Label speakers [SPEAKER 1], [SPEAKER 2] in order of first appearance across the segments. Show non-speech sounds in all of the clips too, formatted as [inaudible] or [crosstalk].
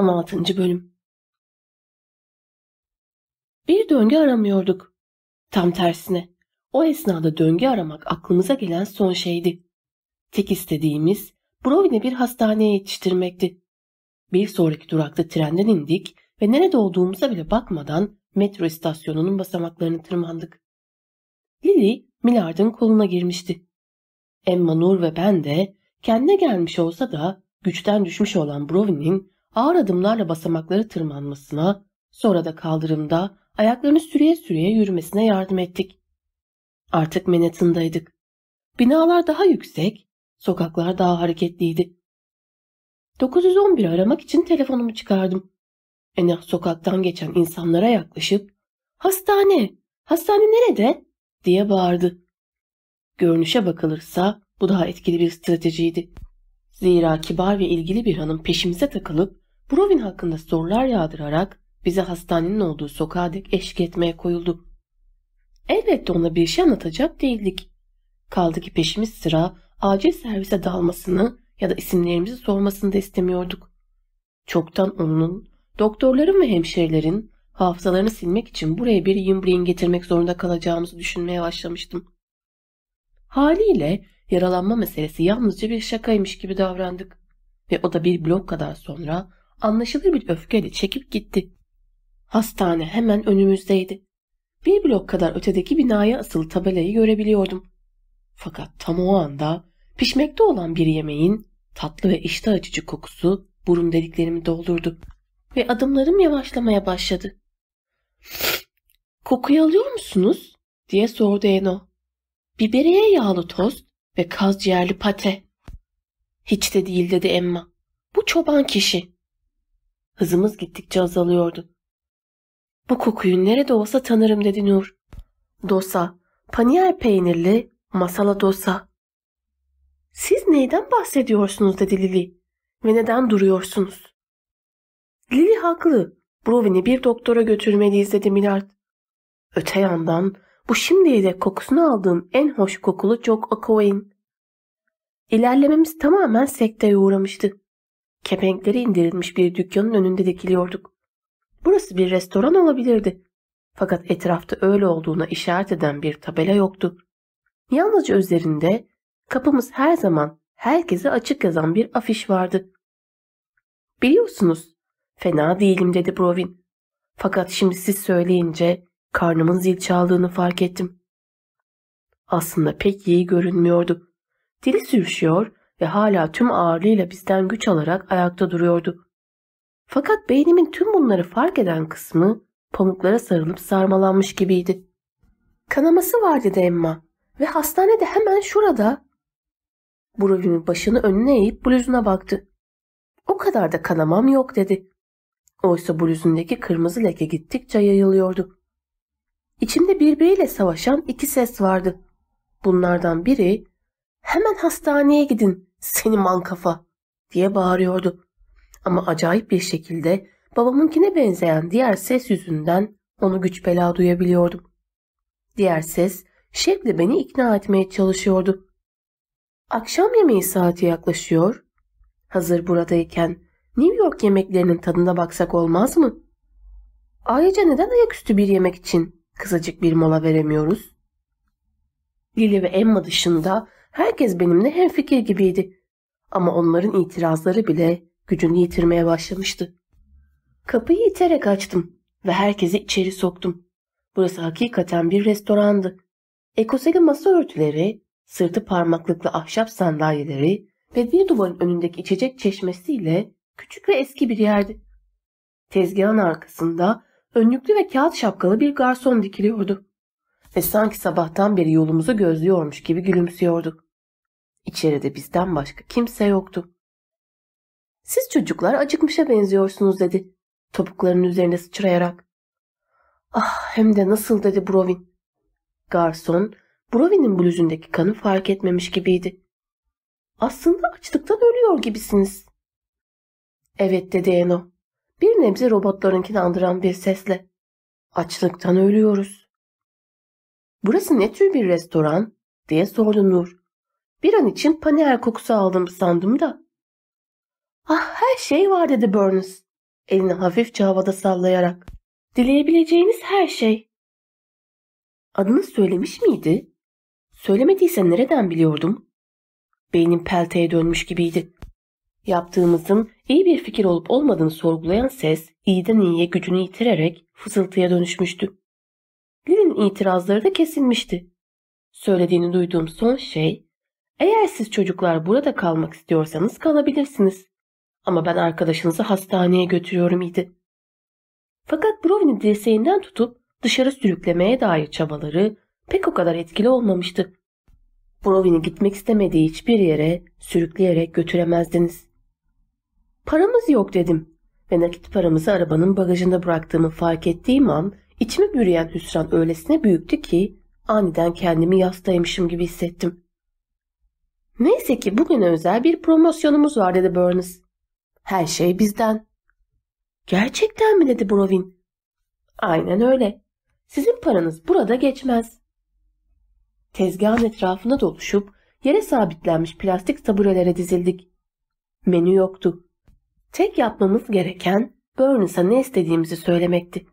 [SPEAKER 1] 16. Bölüm Bir döngü aramıyorduk. Tam tersine. O esnada döngü aramak aklımıza gelen son şeydi. Tek istediğimiz Brovin'i bir hastaneye yetiştirmekti. Bir sonraki durakta trenden indik ve nerede olduğumuza bile bakmadan metro istasyonunun basamaklarını tırmandık. Lily, Millard'ın koluna girmişti. Emma Nur ve ben de kendine gelmiş olsa da güçten düşmüş olan Brovin'in ağır adımlarla basamakları tırmanmasına, sonra da kaldırımda ayaklarını sürüye sürüye yürümesine yardım ettik. Artık Manhattan'daydık. Binalar daha yüksek, sokaklar daha hareketliydi. 911 aramak için telefonumu çıkardım. Enah sokaktan geçen insanlara yaklaşıp ''Hastane, hastane nerede?'' diye bağırdı. Görünüşe bakılırsa bu daha etkili bir stratejiydi. Zira kibar ve ilgili bir hanım peşimize takılıp Brovin hakkında sorular yağdırarak bize hastanenin olduğu sokağa dek eşlik etmeye koyuldu. Elbette ona bir şey anlatacak değildik. Kaldı ki peşimiz sıra acil servise dalmasını ya da isimlerimizi sormasını da istemiyorduk. Çoktan onun, doktorların ve hemşirelerin hafızalarını silmek için buraya bir yımbreyin getirmek zorunda kalacağımızı düşünmeye başlamıştım. Haliyle yaralanma meselesi yalnızca bir şakaymış gibi davrandık. Ve o da bir blok kadar sonra anlaşılır bir öfkeyle çekip gitti. Hastane hemen önümüzdeydi. Bir blok kadar ötedeki binaya asılı tabelayı görebiliyordum. Fakat tam o anda pişmekte olan bir yemeğin tatlı ve iştah açıcı kokusu burun deliklerimi doldurdu ve adımlarım yavaşlamaya başladı. Kokuyu alıyor musunuz? diye sordu Eno. Biberiye yağlı tost ve kaz ciğerli pate. Hiç de değil dedi Emma. Bu çoban kişi. Hızımız gittikçe azalıyordu. Bu kokuyu nerede olsa tanırım dedi Nur. Dosa, paniyer peynirli, masala dosa. Siz neyden bahsediyorsunuz dedi Lili. Ve neden duruyorsunuz? Lili haklı. Brovin'i bir doktora götürmeliyiz dedi Milard. Öte yandan bu şimdiye dek kokusunu aldığım en hoş kokulu Jock Okoin. İlerlememiz tamamen sekteye uğramıştı. Kepenkleri indirilmiş bir dükkanın önünde dikiliyorduk. Burası bir restoran olabilirdi. Fakat etrafta öyle olduğuna işaret eden bir tabela yoktu. Yalnızca üzerinde kapımız her zaman herkese açık yazan bir afiş vardı. Biliyorsunuz, fena değilim dedi Brovin. Fakat şimdi siz söyleyince karnımın zil çaldığını fark ettim. Aslında pek iyi görünmüyordu. Dili sürüşüyor ve hala tüm ağırlığıyla bizden güç alarak ayakta duruyordu. Fakat beynimin tüm bunları fark eden kısmı pamuklara sarılıp sarmalanmış gibiydi. Kanaması var dedi Emma ve hastane de hemen şurada. Brovin'in başını önüne eğip bluzuna baktı. O kadar da kanamam yok dedi. Oysa bluzundaki kırmızı leke gittikçe yayılıyordu. İçimde birbiriyle savaşan iki ses vardı. Bunlardan biri hemen hastaneye gidin seni mankafa diye bağırıyordu. Ama acayip bir şekilde babamınkine benzeyen diğer ses yüzünden onu güç bela duyabiliyordum. Diğer ses şevkle beni ikna etmeye çalışıyordu. Akşam yemeği saati yaklaşıyor. Hazır buradayken New York yemeklerinin tadına baksak olmaz mı? Ayrıca neden ayaküstü bir yemek için kısacık bir mola veremiyoruz? Lily ve Emma dışında herkes benimle hemfikir gibiydi. Ama onların itirazları bile gücünü yitirmeye başlamıştı. Kapıyı iterek açtım ve herkesi içeri soktum. Burası hakikaten bir restorandı. Ekoseli masa örtüleri, sırtı parmaklıklı ahşap sandalyeleri ve bir duvarın önündeki içecek çeşmesiyle küçük ve eski bir yerdi. Tezgahın arkasında önlüklü ve kağıt şapkalı bir garson dikiliyordu. Ve sanki sabahtan beri yolumuzu gözlüyormuş gibi gülümsüyordu. İçeride bizden başka kimse yoktu. Siz çocuklar acıkmışa benziyorsunuz dedi. Topuklarının üzerinde sıçrayarak. Ah hem de nasıl dedi Brovin. Garson Brovin'in bluzundaki kanı fark etmemiş gibiydi. Aslında açlıktan ölüyor gibisiniz. Evet dedi Eno. Bir nebze robotlarınkini andıran bir sesle. Açlıktan ölüyoruz. Burası ne tür bir restoran? diye sordu Nur. Bir an için panel kokusu aldım sandım da. Ah her şey var dedi Burns. Elini hafifçe havada sallayarak. Dileyebileceğiniz her şey. Adını söylemiş miydi? Söylemediyse nereden biliyordum? Beynim pelteye dönmüş gibiydi. Yaptığımızın iyi bir fikir olup olmadığını sorgulayan ses iyiden iyiye gücünü yitirerek fısıltıya dönüşmüştü. Lil'in itirazları da kesilmişti. Söylediğini duyduğum son şey, eğer siz çocuklar burada kalmak istiyorsanız kalabilirsiniz. Ama ben arkadaşınızı hastaneye götürüyorum idi. Fakat Brovin'i dirseğinden tutup dışarı sürüklemeye dair çabaları pek o kadar etkili olmamıştı. Brovin'i gitmek istemediği hiçbir yere sürükleyerek götüremezdiniz. Paramız yok dedim ve nakit paramızı arabanın bagajında bıraktığımı fark ettiğim an içimi bürüyen hüsran öylesine büyüktü ki aniden kendimi yastaymışım gibi hissettim. Neyse ki bugüne özel bir promosyonumuz var dedi Burns. Her şey bizden. Gerçekten mi dedi Brovin. Aynen öyle. Sizin paranız burada geçmez. Tezgahın etrafına doluşup yere sabitlenmiş plastik taburelere dizildik. Menü yoktu. Tek yapmamız gereken Burns'a ne istediğimizi söylemekti.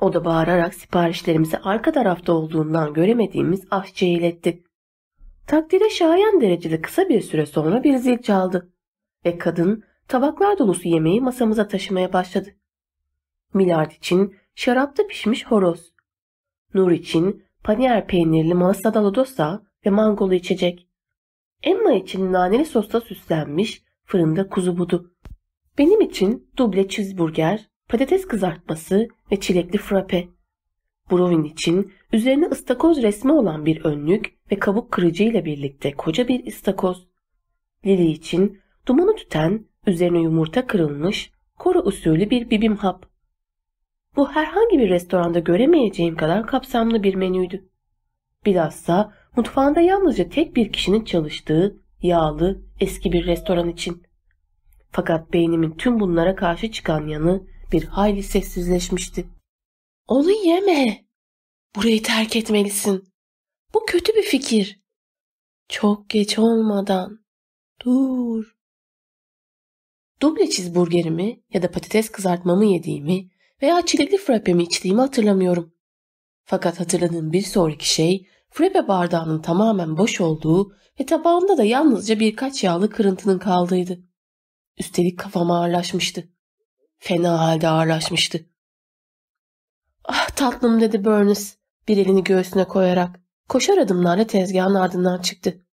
[SPEAKER 1] O da bağırarak siparişlerimizi arka tarafta olduğundan göremediğimiz aşçıya iletti. Takdire şayan derecede kısa bir süre sonra bir zil çaldı ve kadın tabaklar dolusu yemeği masamıza taşımaya başladı. Milard için şarapta pişmiş horoz, Nur için panier peynirli masada lodosa ve mangolu içecek. Emma için naneli sosla süslenmiş fırında kuzu budu. Benim için duble cheeseburger, patates kızartması ve çilekli frappe. Brovin için üzerine ıstakoz resmi olan bir önlük ve kabuk kırıcı ile birlikte koca bir istakoz. Lili için dumanı tüten, üzerine yumurta kırılmış, Kore usulü bir bibim hap. Bu herhangi bir restoranda göremeyeceğim kadar kapsamlı bir menüydü. Bilhassa mutfağında yalnızca tek bir kişinin çalıştığı yağlı eski bir restoran için. Fakat beynimin tüm bunlara karşı çıkan yanı bir hayli sessizleşmişti. Onu yeme. Burayı terk etmelisin. Bu kötü bir fikir. Çok geç olmadan. Dur. Duble cheeseburgerimi ya da patates kızartmamı yediğimi veya çilekli frappemi içtiğimi hatırlamıyorum. Fakat hatırladığım bir sonraki şey frappe bardağının tamamen boş olduğu ve tabağımda da yalnızca birkaç yağlı kırıntının kaldığıydı. Üstelik kafam ağırlaşmıştı. Fena halde ağırlaşmıştı. Ah tatlım dedi Burns bir elini göğsüne koyarak. Koşar adımlarla tezgahın ardından çıktı.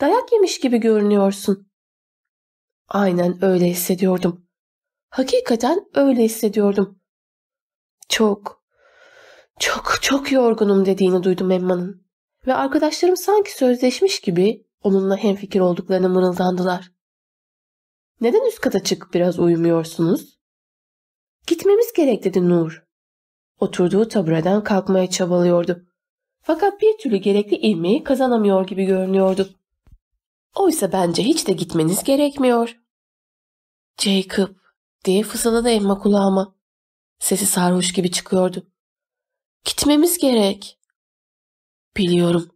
[SPEAKER 1] Dayak yemiş gibi görünüyorsun. Aynen öyle hissediyordum. Hakikaten öyle hissediyordum. Çok, çok, çok yorgunum dediğini duydum Emma'nın. Ve arkadaşlarım sanki sözleşmiş gibi onunla hemfikir olduklarını mırıldandılar. Neden üst kata çıkıp biraz uyumuyorsunuz? Gitmemiz gerek dedi Nur. Oturduğu tabureden kalkmaya çabalıyordu. Fakat bir türlü gerekli ilmeği kazanamıyor gibi görünüyordu. Oysa bence hiç de gitmeniz gerekmiyor. Jacob diye fısıldadı Emma kulağıma. Sesi sarhoş gibi çıkıyordu. Gitmemiz gerek. Biliyorum.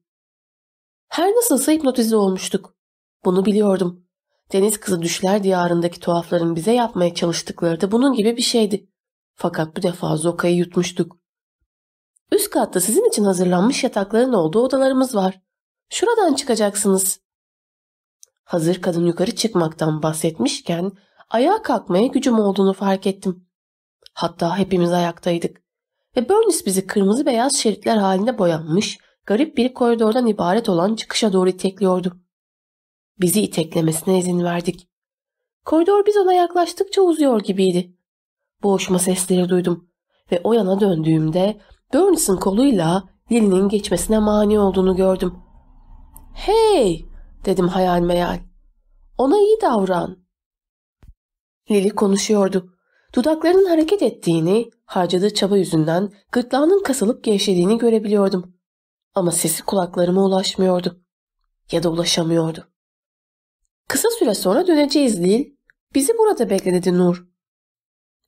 [SPEAKER 1] Her nasılsa hipnotize olmuştuk. Bunu biliyordum. Deniz kızı düşler diyarındaki tuhafların bize yapmaya çalıştıkları da bunun gibi bir şeydi. Fakat bu defa Zoka'yı yutmuştuk. Üst katta sizin için hazırlanmış yatakların olduğu odalarımız var. Şuradan çıkacaksınız. Hazır kadın yukarı çıkmaktan bahsetmişken ayağa kalkmaya gücüm olduğunu fark ettim. Hatta hepimiz ayaktaydık. Ve Burns bizi kırmızı beyaz şeritler halinde boyanmış, garip bir koridordan ibaret olan çıkışa doğru itekliyordu. Bizi iteklemesine izin verdik. Koridor biz ona yaklaştıkça uzuyor gibiydi. Boğuşma sesleri duydum ve o yana döndüğümde Burns'ın koluyla Lily'nin geçmesine mani olduğunu gördüm. ''Hey!'' dedim hayal meyal. ''Ona iyi davran.'' Lily konuşuyordu. Dudaklarının hareket ettiğini, harcadığı çaba yüzünden gırtlağının kasılıp gevşediğini görebiliyordum. Ama sesi kulaklarıma ulaşmıyordu. Ya da ulaşamıyordu. Kısa süre sonra döneceğiz Lil. Bizi burada bekle dedi Nur.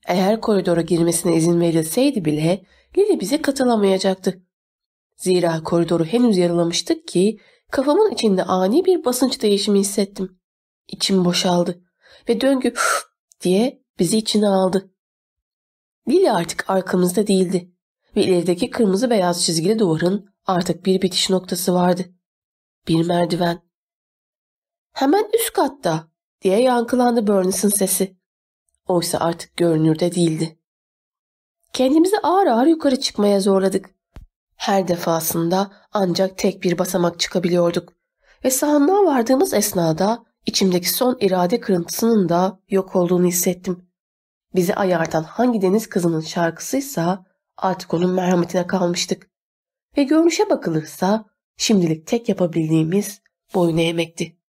[SPEAKER 1] Eğer koridora girmesine izin verilseydi bile Lili bize katılamayacaktı. Zira koridoru henüz yarılamıştık ki kafamın içinde ani bir basınç değişimi hissettim. İçim boşaldı ve döngü diye bizi içine aldı. Lili artık arkamızda değildi ve ilerideki kırmızı beyaz çizgili duvarın artık bir bitiş noktası vardı. Bir merdiven. Hemen üst katta diye yankılandı Burns'ın sesi. Oysa artık görünürde değildi. Kendimizi ağır ağır yukarı çıkmaya zorladık. Her defasında ancak tek bir basamak çıkabiliyorduk. Ve sahanlığa vardığımız esnada içimdeki son irade kırıntısının da yok olduğunu hissettim. Bizi ayartan hangi deniz kızının şarkısıysa artık onun merhametine kalmıştık. Ve görünüşe bakılırsa şimdilik tek yapabildiğimiz boyun eğmekti.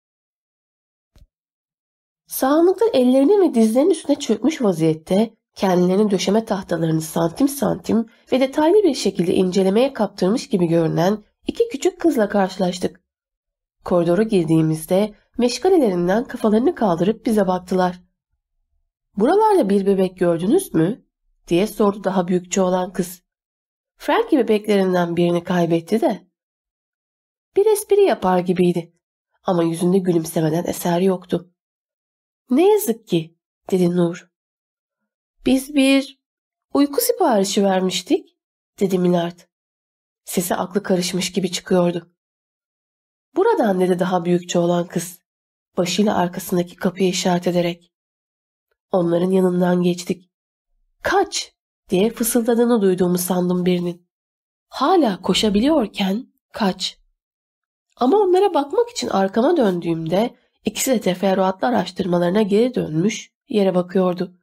[SPEAKER 1] Sağlıklı ellerinin ve dizlerinin üstüne çökmüş vaziyette kendilerini döşeme tahtalarını santim santim ve detaylı bir şekilde incelemeye kaptırmış gibi görünen iki küçük kızla karşılaştık. Koridora girdiğimizde meşgalelerinden kafalarını kaldırıp bize baktılar. ''Buralarda bir bebek gördünüz mü?'' diye sordu daha büyükçe olan kız. Frankie bebeklerinden birini kaybetti de. Bir espri yapar gibiydi ama yüzünde gülümsemeden eser yoktu. Ne yazık ki dedi Nur. Biz bir uyku siparişi vermiştik dedi Milard. Sesi aklı karışmış gibi çıkıyordu. Buradan dedi daha büyükçe olan kız. Başıyla arkasındaki kapıya işaret ederek. Onların yanından geçtik. Kaç diye fısıldadığını duyduğumu sandım birinin. Hala koşabiliyorken kaç. Ama onlara bakmak için arkama döndüğümde ikisi de teferruatlı araştırmalarına geri dönmüş yere bakıyordu.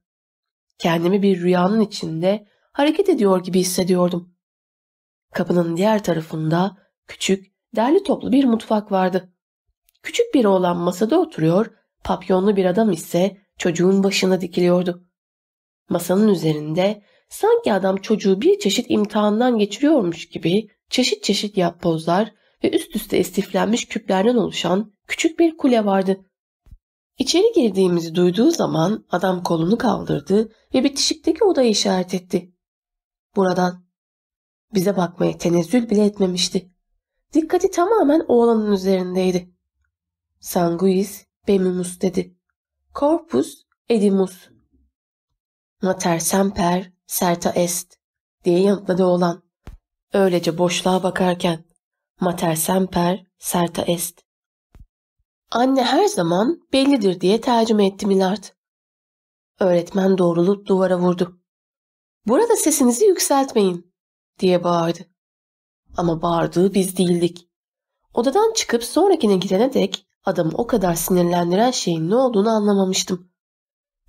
[SPEAKER 1] Kendimi bir rüyanın içinde hareket ediyor gibi hissediyordum. Kapının diğer tarafında küçük, derli toplu bir mutfak vardı. Küçük bir oğlan masada oturuyor, papyonlu bir adam ise çocuğun başına dikiliyordu. Masanın üzerinde sanki adam çocuğu bir çeşit imtihandan geçiriyormuş gibi çeşit çeşit yapbozlar ve üst üste istiflenmiş küplerden oluşan küçük bir kule vardı. İçeri girdiğimizi duyduğu zaman adam kolunu kaldırdı ve bitişikteki odayı işaret etti. Buradan. Bize bakmaya tenezzül bile etmemişti. Dikkati tamamen oğlanın üzerindeydi. Sanguis bemimus dedi. Corpus edimus. Mater semper serta est diye yanıtladı oğlan. Öylece boşluğa bakarken. Mater semper serta est. Anne her zaman bellidir diye tercüme etti Milard. Öğretmen doğrulup duvara vurdu. Burada sesinizi yükseltmeyin diye bağırdı. Ama bağırdığı biz değildik. Odadan çıkıp sonrakine gidene dek adamı o kadar sinirlendiren şeyin ne olduğunu anlamamıştım.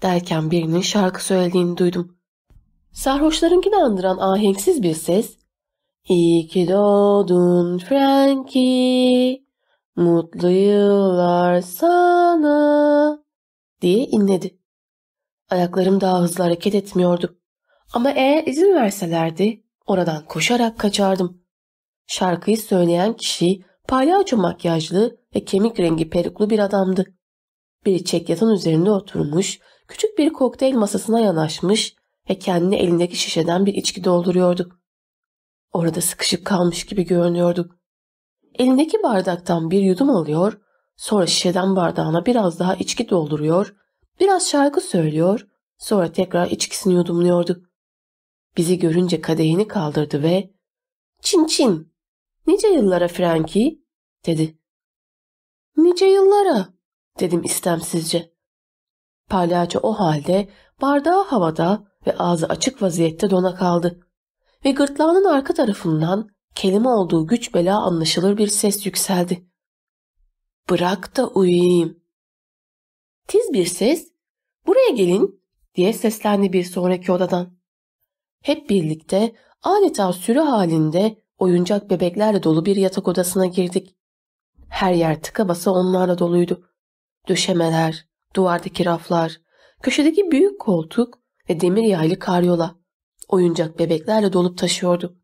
[SPEAKER 1] Derken birinin şarkı söylediğini duydum. Sarhoşlarınkini andıran ahenksiz bir ses İyi ki doğdun Frankie Mutlu yıllar sana diye inledi. Ayaklarım daha hızlı hareket etmiyordu. Ama eğer izin verselerdi oradan koşarak kaçardım. Şarkıyı söyleyen kişi palyaço makyajlı ve kemik rengi peruklu bir adamdı. Bir çekyatın üzerinde oturmuş, küçük bir kokteyl masasına yanaşmış ve kendini elindeki şişeden bir içki dolduruyordu. Orada sıkışıp kalmış gibi görünüyordu. Elindeki bardaktan bir yudum alıyor, sonra şişeden bardağına biraz daha içki dolduruyor, biraz şarkı söylüyor, sonra tekrar içkisini yudumluyordu. Bizi görünce kadehini kaldırdı ve ''Çin çin, nice yıllara Frankie?'' dedi. ''Nice yıllara?'' dedim istemsizce. Palyaço o halde bardağı havada ve ağzı açık vaziyette dona kaldı. Ve gırtlağının arka tarafından kelime olduğu güç bela anlaşılır bir ses yükseldi. Bırak da uyuyayım. Tiz bir ses, buraya gelin diye seslendi bir sonraki odadan. Hep birlikte adeta sürü halinde oyuncak bebeklerle dolu bir yatak odasına girdik. Her yer tıka basa onlarla doluydu. Döşemeler, duvardaki raflar, köşedeki büyük koltuk ve demir yaylı karyola oyuncak bebeklerle dolup taşıyordu.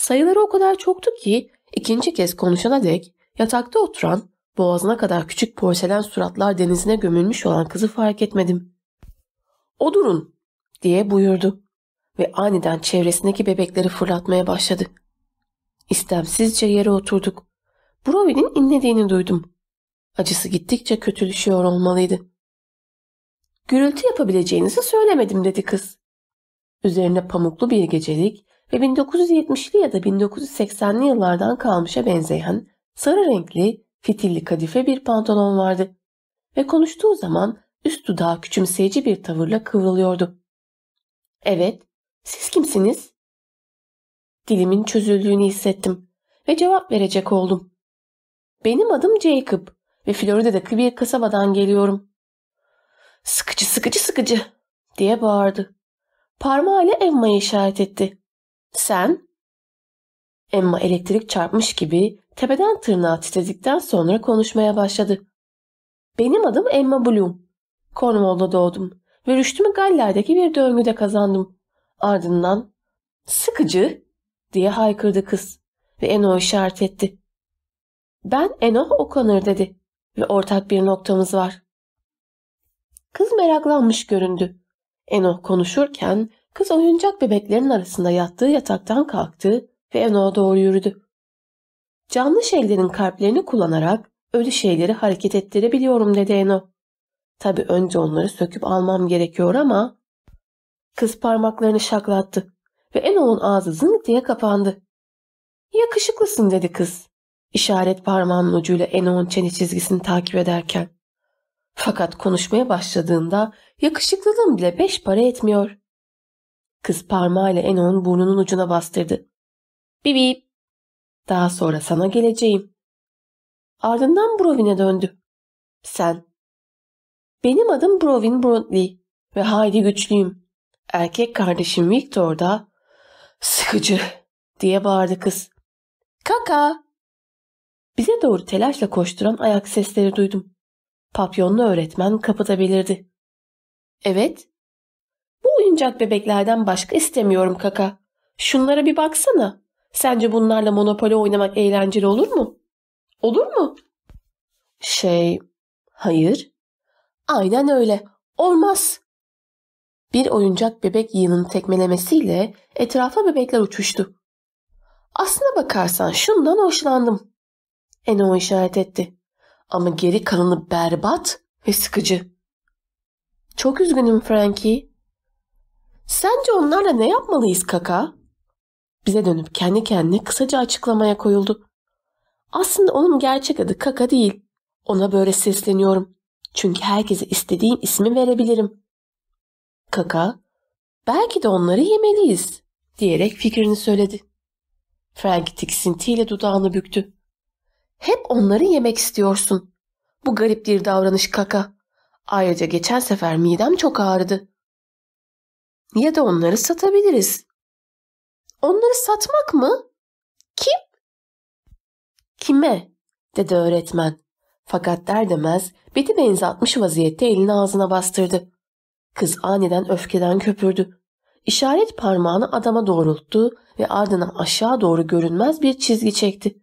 [SPEAKER 1] Sayıları o kadar çoktu ki ikinci kez konuşana dek yatakta oturan boğazına kadar küçük porselen suratlar denizine gömülmüş olan kızı fark etmedim. O durun diye buyurdu ve aniden çevresindeki bebekleri fırlatmaya başladı. İstemsizce yere oturduk. Brovy'nin inlediğini duydum. Acısı gittikçe kötüleşiyor olmalıydı. Gürültü yapabileceğinizi söylemedim dedi kız. Üzerine pamuklu bir gecelik ve 1970'li ya da 1980'li yıllardan kalmışa benzeyen sarı renkli fitilli kadife bir pantolon vardı ve konuştuğu zaman üst dudağı küçümseyici bir tavırla kıvrılıyordu. Evet, siz kimsiniz? Dilimin çözüldüğünü hissettim ve cevap verecek oldum. Benim adım Jacob ve Florida'daki bir kasabadan geliyorum. Sıkıcı sıkıcı sıkıcı diye bağırdı. Parmağıyla Emma'yı işaret etti. Sen? Emma elektrik çarpmış gibi tepeden tırnağa titredikten sonra konuşmaya başladı. Benim adım Emma Bloom. Cornwall'da doğdum ve rüştümü Galler'deki bir döngüde kazandım. Ardından sıkıcı diye haykırdı kız ve Eno işaret etti. Ben Eno O'Connor dedi ve ortak bir noktamız var. Kız meraklanmış göründü. Eno konuşurken kız oyuncak bebeklerin arasında yattığı yataktan kalktı ve Eno'ya doğru yürüdü. Canlı şeylerin kalplerini kullanarak ölü şeyleri hareket ettirebiliyorum dedi Eno. Tabi önce onları söküp almam gerekiyor ama... Kız parmaklarını şaklattı ve Eno'nun ağzı zınk diye kapandı. Yakışıklısın dedi kız. İşaret parmağının ucuyla Eno'nun çene çizgisini takip ederken. Fakat konuşmaya başladığında yakışıklılığım bile beş para etmiyor. Kız parmağıyla Eno'nun burnunun ucuna bastırdı. Bip Daha sonra sana geleceğim. Ardından Brovin'e döndü. Sen. Benim adım Brovin Bruntley ve haydi güçlüyüm. Erkek kardeşim Victor da sıkıcı diye bağırdı kız. Kaka. Bize doğru telaşla koşturan ayak sesleri duydum. Papyonlu öğretmen kapıda belirdi. Evet. Oyuncak bebeklerden başka istemiyorum kaka. Şunlara bir baksana. Sence bunlarla monopoli oynamak eğlenceli olur mu? Olur mu? Şey, hayır. Aynen öyle. Olmaz. Bir oyuncak bebek yığının tekmelemesiyle etrafa bebekler uçuştu. Aslına bakarsan şundan hoşlandım. Eno işaret etti. Ama geri kalanı berbat ve sıkıcı. Çok üzgünüm Frankie. Sence onlarla ne yapmalıyız kaka? Bize dönüp kendi kendine kısaca açıklamaya koyuldu. Aslında onun gerçek adı Kaka değil. Ona böyle sesleniyorum. Çünkü herkese istediğim ismi verebilirim. Kaka, belki de onları yemeliyiz diyerek fikrini söyledi. Frank tiksintiyle dudağını büktü. Hep onları yemek istiyorsun. Bu garip bir davranış kaka. Ayrıca geçen sefer midem çok ağrıdı. Ya da onları satabiliriz. Onları satmak mı? Kim? Kime? dedi öğretmen. Fakat der demez beti benzi atmış vaziyette elini ağzına bastırdı. Kız aniden öfkeden köpürdü. İşaret parmağını adama doğrulttu ve ardından aşağı doğru görünmez bir çizgi çekti.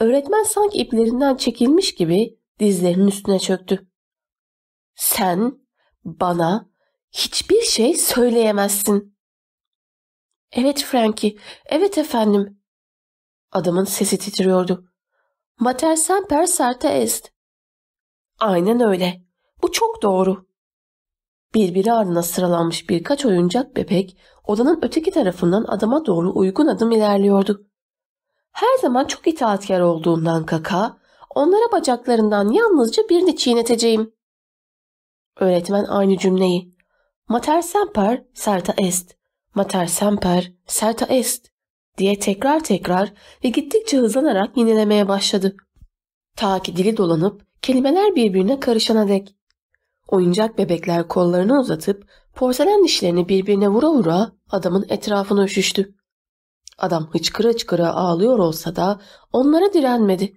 [SPEAKER 1] Öğretmen sanki iplerinden çekilmiş gibi dizlerinin üstüne çöktü. Sen bana hiçbir şey söyleyemezsin. Evet Frankie, evet efendim. Adamın sesi titriyordu. Mater semper certa est. Aynen öyle. Bu çok doğru. Birbiri ardına sıralanmış birkaç oyuncak bebek odanın öteki tarafından adama doğru uygun adım ilerliyordu. Her zaman çok itaatkar olduğundan kaka, onlara bacaklarından yalnızca birini çiğneteceğim. Öğretmen aynı cümleyi. Mater semper certa est. Mater semper certa est diye tekrar tekrar ve gittikçe hızlanarak yenilemeye başladı. Ta ki dili dolanıp kelimeler birbirine karışana dek. Oyuncak bebekler kollarını uzatıp porselen dişlerini birbirine vura vura adamın etrafına üşüştü. Adam hıçkıra hıçkıra ağlıyor olsa da onlara direnmedi.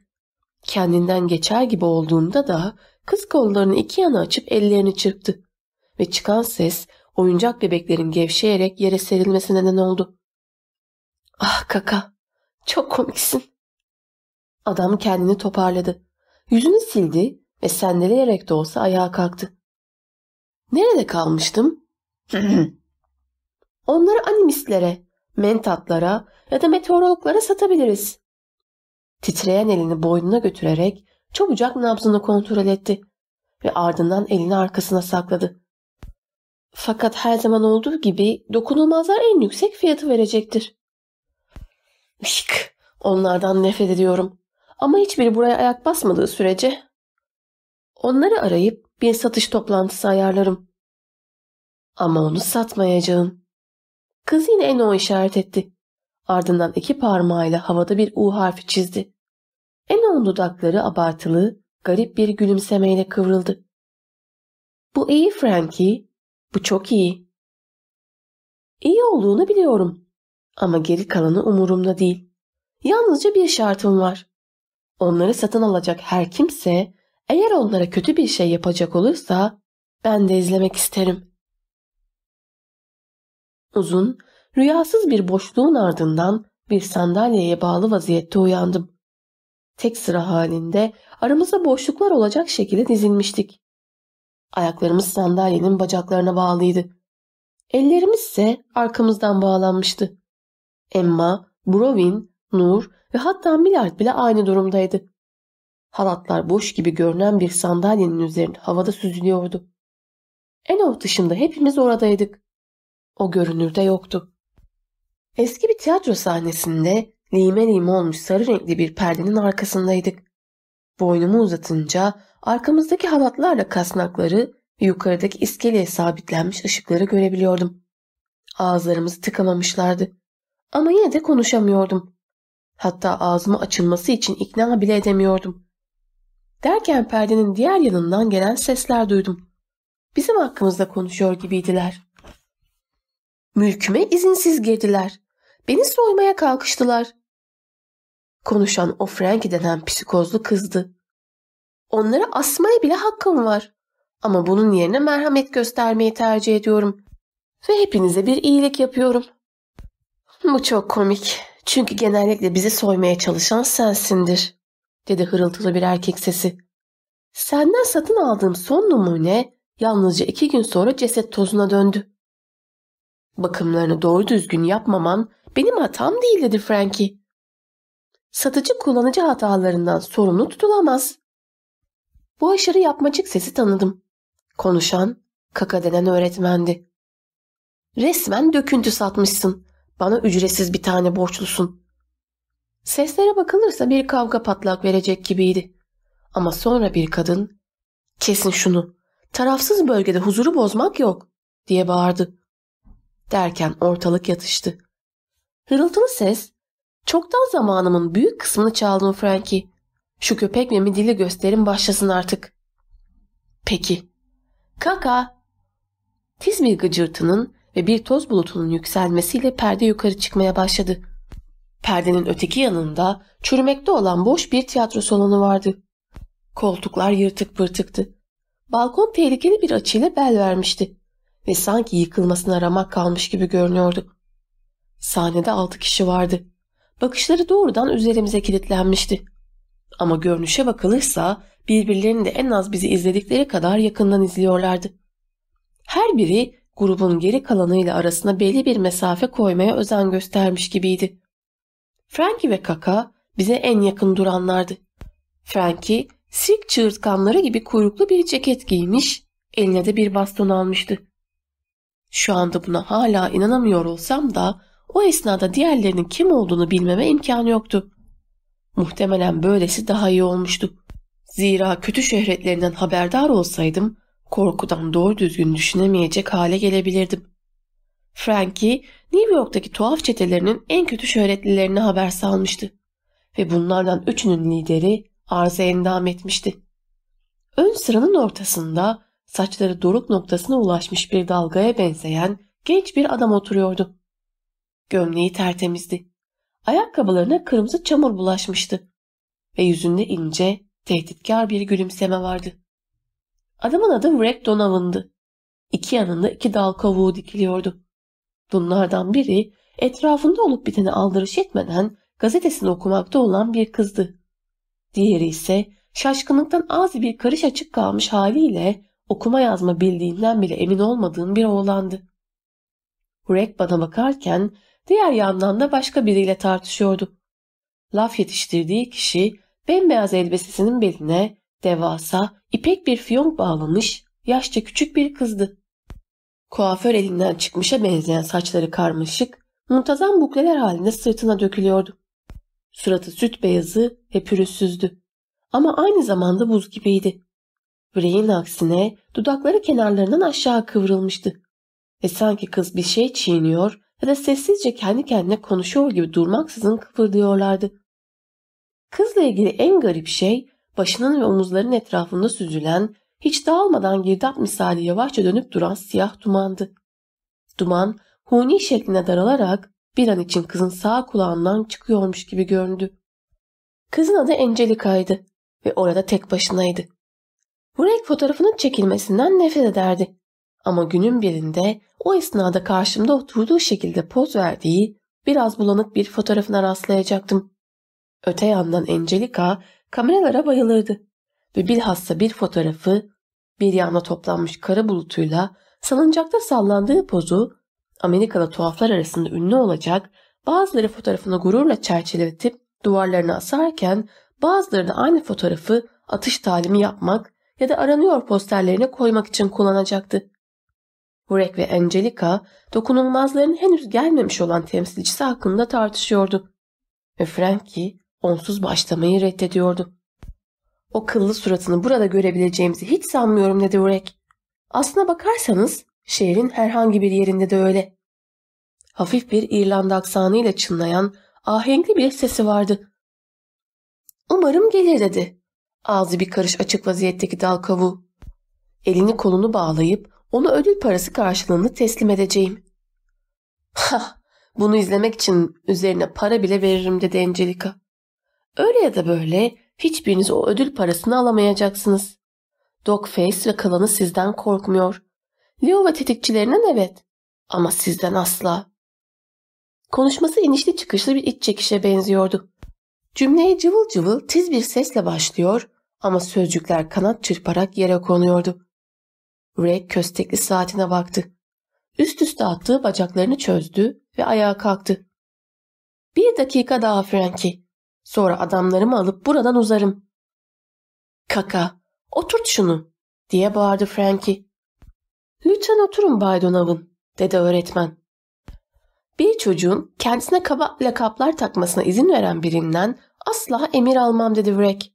[SPEAKER 1] Kendinden geçer gibi olduğunda da kız kollarını iki yana açıp ellerini çırptı. Ve çıkan ses oyuncak bebeklerin gevşeyerek yere serilmesine neden oldu. Ah kaka, çok komiksin. Adam kendini toparladı. Yüzünü sildi ve sendeleyerek de olsa ayağa kalktı. Nerede kalmıştım? [clears throat] Onları animistlere, mentatlara ya da meteorologlara satabiliriz. Titreyen elini boynuna götürerek çabucak nabzını kontrol etti ve ardından elini arkasına sakladı. Fakat her zaman olduğu gibi dokunulmazlar en yüksek fiyatı verecektir. Şık, onlardan nefret ediyorum. Ama hiçbiri buraya ayak basmadığı sürece onları arayıp bir satış toplantısı ayarlarım. Ama onu satmayacağım. Kız yine en o işaret etti. Ardından iki parmağıyla havada bir U harfi çizdi. En on dudakları abartılı, garip bir gülümsemeyle kıvrıldı. Bu iyi Frankie, bu çok iyi. İyi olduğunu biliyorum ama geri kalanı umurumda değil. Yalnızca bir şartım var. Onları satın alacak her kimse eğer onlara kötü bir şey yapacak olursa ben de izlemek isterim. Uzun, rüyasız bir boşluğun ardından bir sandalyeye bağlı vaziyette uyandım. Tek sıra halinde aramızda boşluklar olacak şekilde dizilmiştik. Ayaklarımız sandalyenin bacaklarına bağlıydı. Ellerimiz ise arkamızdan bağlanmıştı. Emma, Brovin, Nur ve hatta Milard bile aynı durumdaydı. Halatlar boş gibi görünen bir sandalyenin üzerinde havada süzülüyordu. En alt dışında hepimiz oradaydık. O görünürde yoktu. Eski bir tiyatro sahnesinde lime lime olmuş sarı renkli bir perdenin arkasındaydık. Boynumu uzatınca arkamızdaki halatlarla kasnakları yukarıdaki iskeleye sabitlenmiş ışıkları görebiliyordum. Ağızlarımızı tıkamamışlardı. Ama yine de konuşamıyordum. Hatta ağzımı açılması için ikna bile edemiyordum. Derken perdenin diğer yanından gelen sesler duydum. Bizim hakkımızda konuşuyor gibiydiler. Mülküme izinsiz girdiler. Beni soymaya kalkıştılar. Konuşan o Frankie denen psikozlu kızdı. Onları asmaya bile hakkım var. Ama bunun yerine merhamet göstermeyi tercih ediyorum. Ve hepinize bir iyilik yapıyorum. Bu çok komik. Çünkü genellikle bizi soymaya çalışan sensindir, dedi hırıltılı bir erkek sesi. Senden satın aldığım son numune yalnızca iki gün sonra ceset tozuna döndü. Bakımlarını doğru düzgün yapmaman benim hatam değil dedi Frankie. Satıcı kullanıcı hatalarından sorumlu tutulamaz. Bu aşırı yapmacık sesi tanıdım. Konuşan Kaka denen öğretmendi. Resmen döküntü satmışsın. Bana ücretsiz bir tane borçlusun. Seslere bakılırsa bir kavga patlak verecek gibiydi. Ama sonra bir kadın kesin şunu tarafsız bölgede huzuru bozmak yok diye bağırdı. Derken ortalık yatıştı. Hırıltılı ses çoktan zamanımın büyük kısmını çaldın Frankie. Şu köpek ve midilli gösterim başlasın artık. Peki. Kaka. Tiz bir gıcırtının ve bir toz bulutunun yükselmesiyle perde yukarı çıkmaya başladı. Perdenin öteki yanında çürümekte olan boş bir tiyatro salonu vardı. Koltuklar yırtık pırtıktı. Balkon tehlikeli bir açıyla bel vermişti ve sanki yıkılmasına ramak kalmış gibi görünüyordu. Sahnede altı kişi vardı. Bakışları doğrudan üzerimize kilitlenmişti. Ama görünüşe bakılırsa birbirlerini de en az bizi izledikleri kadar yakından izliyorlardı. Her biri grubun geri kalanıyla arasına belli bir mesafe koymaya özen göstermiş gibiydi. Frankie ve Kaka bize en yakın duranlardı. Frankie sirk çığırtkanları gibi kuyruklu bir ceket giymiş, eline de bir baston almıştı. Şu anda buna hala inanamıyor olsam da o esnada diğerlerinin kim olduğunu bilmeme imkanı yoktu. Muhtemelen böylesi daha iyi olmuştu. Zira kötü şöhretlerinden haberdar olsaydım korkudan doğru düzgün düşünemeyecek hale gelebilirdim. Frankie, New York'taki tuhaf çetelerinin en kötü şöhretlilerine haber salmıştı ve bunlardan üçünün lideri arıza endam etmişti. Ön sıranın ortasında saçları doruk noktasına ulaşmış bir dalgaya benzeyen genç bir adam oturuyordu. Gömleği tertemizdi. Ayakkabılarına kırmızı çamur bulaşmıştı ve yüzünde ince, tehditkar bir gülümseme vardı. Adamın adı Wreck Donovan'dı. İki yanında iki dal kavuğu dikiliyordu. Bunlardan biri etrafında olup biteni aldırış etmeden gazetesini okumakta olan bir kızdı. Diğeri ise şaşkınlıktan az bir karış açık kalmış haliyle okuma yazma bildiğinden bile emin olmadığım bir oğlandı. Hurek bana bakarken diğer yandan da başka biriyle tartışıyordu. Laf yetiştirdiği kişi bembeyaz elbisesinin beline devasa ipek bir fiyonk bağlamış yaşça küçük bir kızdı. Kuaför elinden çıkmışa benzeyen saçları karmaşık, muntazam bukleler halinde sırtına dökülüyordu. Suratı süt beyazı ve pürüzsüzdü. Ama aynı zamanda buz gibiydi. Rey'in aksine dudakları kenarlarından aşağı kıvrılmıştı. Ve sanki kız bir şey çiğniyor ya da sessizce kendi kendine konuşuyor gibi durmaksızın kıpırdıyorlardı. Kızla ilgili en garip şey başının ve omuzlarının etrafında süzülen, hiç dağılmadan girdap misali yavaşça dönüp duran siyah dumandı. Duman huni şekline daralarak bir an için kızın sağ kulağından çıkıyormuş gibi göründü. Kızın adı Angelica'ydı ve orada tek başınaydı. Burek fotoğrafının çekilmesinden nefret ederdi. Ama günün birinde o esnada karşımda oturduğu şekilde poz verdiği biraz bulanık bir fotoğrafına rastlayacaktım. Öte yandan Angelica kameralara bayılırdı ve bilhassa bir fotoğrafı bir yana toplanmış kara bulutuyla salıncakta sallandığı pozu Amerikalı tuhaflar arasında ünlü olacak bazıları fotoğrafını gururla çerçeveletip duvarlarına asarken bazıları da aynı fotoğrafı atış talimi yapmak ya da aranıyor posterlerine koymak için kullanacaktı. Hurek ve Angelica dokunulmazların henüz gelmemiş olan temsilcisi hakkında tartışıyordu. Ve Frankie onsuz başlamayı reddediyordu. O kıllı suratını burada görebileceğimizi hiç sanmıyorum dedi Hurek. Aslına bakarsanız şehrin herhangi bir yerinde de öyle. Hafif bir İrlanda aksanıyla çınlayan ahenkli bir sesi vardı. Umarım gelir dedi. Ağzı bir karış açık vaziyetteki dal kavuğu. Elini kolunu bağlayıp onu ödül parası karşılığında teslim edeceğim. Ha, bunu izlemek için üzerine para bile veririm dedi Angelica. Öyle ya da böyle hiçbiriniz o ödül parasını alamayacaksınız. Dogface ve kalanı sizden korkmuyor. Leo ve tetikçilerinden evet ama sizden asla. Konuşması inişli çıkışlı bir iç çekişe benziyordu. Cümleye cıvıl cıvıl tiz bir sesle başlıyor ama sözcükler kanat çırparak yere konuyordu. Ray köstekli saatine baktı. Üst üste attığı bacaklarını çözdü ve ayağa kalktı. Bir dakika daha Frankie. Sonra adamlarımı alıp buradan uzarım. Kaka, oturt şunu diye bağırdı Frankie. Lütfen oturun Bay Donovan dedi öğretmen. Bir çocuğun kendisine kaba lakaplar takmasına izin veren birinden asla emir almam dedi Wreck.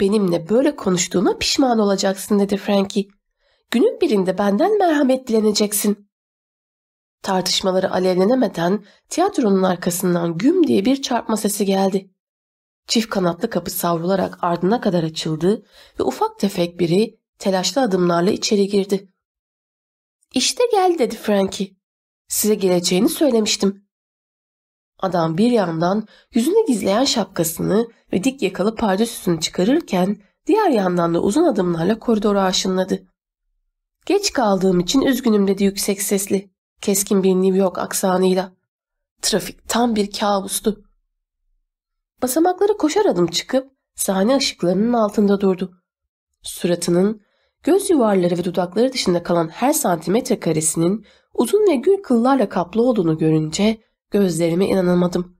[SPEAKER 1] Benimle böyle konuştuğuna pişman olacaksın dedi Frankie. Günün birinde benden merhamet dileneceksin. Tartışmaları alevlenemeden tiyatronun arkasından güm diye bir çarpma sesi geldi. Çift kanatlı kapı savrularak ardına kadar açıldı ve ufak tefek biri telaşlı adımlarla içeri girdi. İşte gel dedi Frankie. Size geleceğini söylemiştim. Adam bir yandan yüzünü gizleyen şapkasını ve dik yakalı pardösüsünü çıkarırken diğer yandan da uzun adımlarla koridoru aşınladı. Geç kaldığım için üzgünüm dedi yüksek sesli, keskin bir New York aksanıyla. Trafik tam bir kabustu. Basamakları koşar adım çıkıp sahne ışıklarının altında durdu. Suratının göz yuvarları ve dudakları dışında kalan her santimetre karesinin uzun ve gül kıllarla kaplı olduğunu görünce gözlerime inanamadım.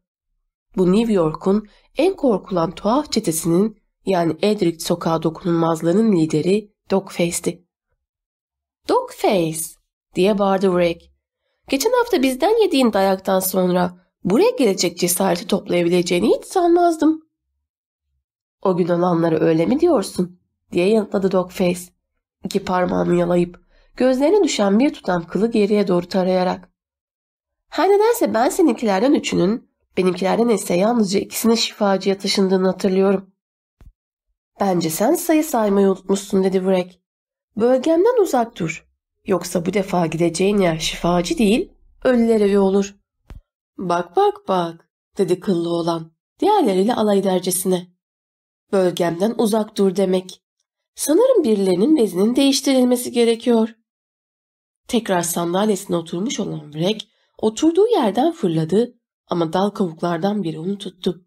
[SPEAKER 1] Bu New York'un en korkulan tuhaf çetesinin yani Edric sokağı dokunulmazlarının lideri Dogface'ti. Dogface diye bağırdı Rick. Geçen hafta bizden yediğin dayaktan sonra buraya gelecek cesareti toplayabileceğini hiç sanmazdım. O gün olanları öyle mi diyorsun? diye yanıtladı Dogface. İki parmağını yalayıp gözlerine düşen bir tutam kılı geriye doğru tarayarak. Her nedense ben seninkilerden üçünün, benimkilerden ise yalnızca ikisinin şifacıya taşındığını hatırlıyorum. Bence sen sayı saymayı unutmuşsun dedi Vrek. Bölgemden uzak dur. Yoksa bu defa gideceğin yer şifacı değil, ölüler evi olur. Bak bak bak, dedi kıllı olan, diğerleriyle alay dercesine. Bölgemden uzak dur demek. Sanırım birilerinin bezinin değiştirilmesi gerekiyor. Tekrar sandalyesine oturmuş olan Greg, oturduğu yerden fırladı ama dal kavuklardan biri onu tuttu.